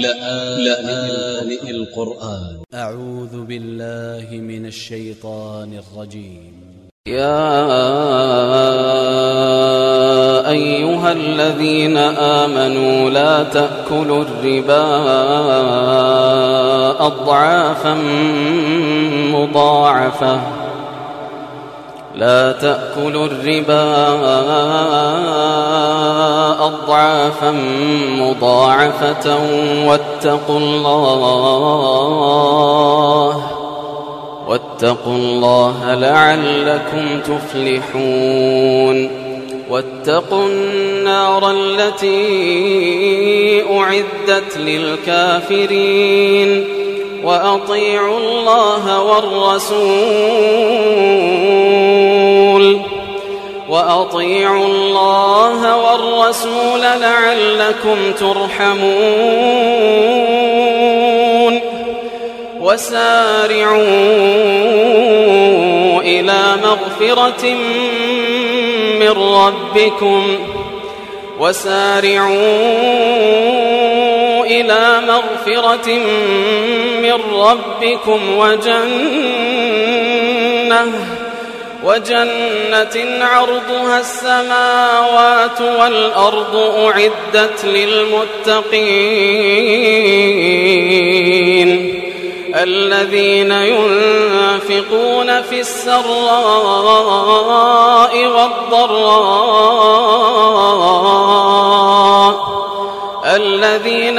لآن القرآن. أ ع و ذ ب ا ل ل ه من ا ل ش ي ط ا ن ا ل ج ي م يا أيها الذين آمنوا لا تأكلوا الربا أضعافا مضاعفة. لا تأكلوا الربا أضعافا مضاعفة واتقوا الله واتقوا الله لعلكم تفلحون واتقوا النار التي أعدت للكافرين وأطيعوا الله والرسول وأطيعوا الله والرسول لعلكم ترحمون وسارعوا إلى مغفرة من ربكم وسارعوا إلى مغفرة من ربكم وجنة وجنة عرضها السماوات والأرض أعدت للمتقين. الذين ينفقون في السراء والضراء. الذين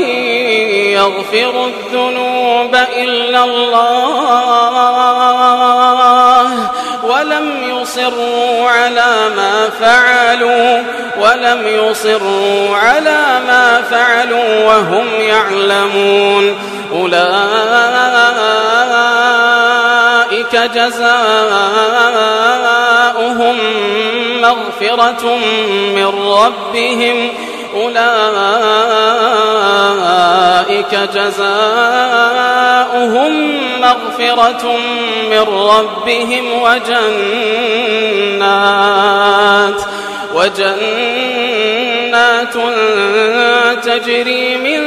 يغفر الذنوب إلا الله ولم يصروا على ما فعلوا ولم يصروا على ما فعلوا وهم يعلمون أولئك جزاؤهم مغفرة من ربهم أولئك جزاؤهم مغفرة من ربهم وجنات وجنات تجري من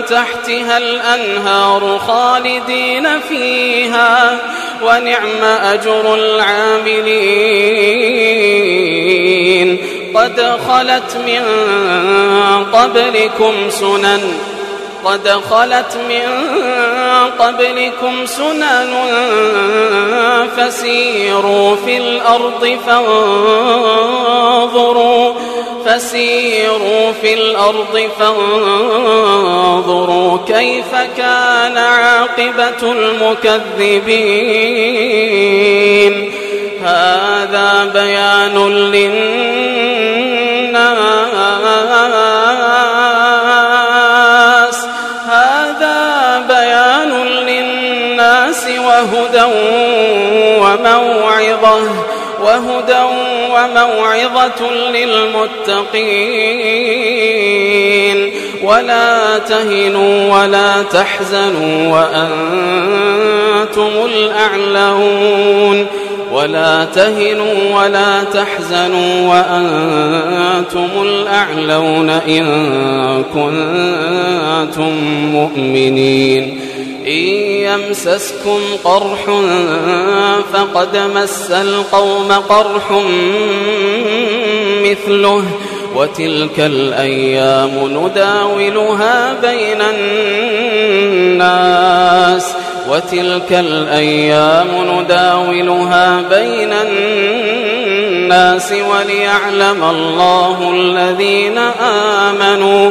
تحتها الأنهار خالدين فيها ونعم أجر العاملين قد خلت من قبلكم سنن قد خلت من قبلكم سنن فسيروا في الأرض فانظروا فسيروا في الأرض فانظروا كيف كان عاقبة المكذبين. هذا بيان للناس وموعظة وهدى وموعظة للمتقين. ولا تهنوا ولا تحزنوا وأنتم الأعلون. ولا تهنوا ولا تحزنوا وأنتم الأعلون إن كنتم مؤمنين. إن يمسسكم قرح فقد مس القوم قرح مثله وتلك الأيام نداولها بين الناس وتلك الأيام نداولها بين الناس وليعلم الله الذين آمنوا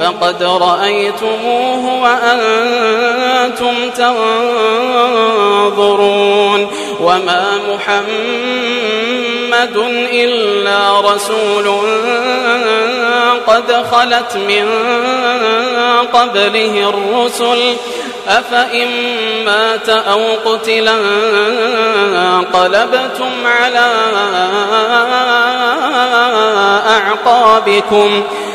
فقد رأيتموه وأنتم تنظرون وما محمد إلا رسول قد خلت من قبله الرسل. أفإن مات أو قتلا انقلبتم على أعقابكم.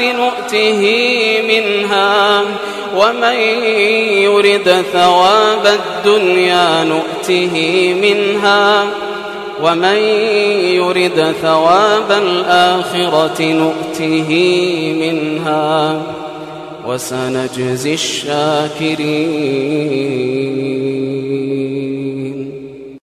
نؤته منها ومن يرد ثواب الدنيا نؤته منها ومن يرد ثواب الآخرة نؤته منها وسنجزي الشاكرين.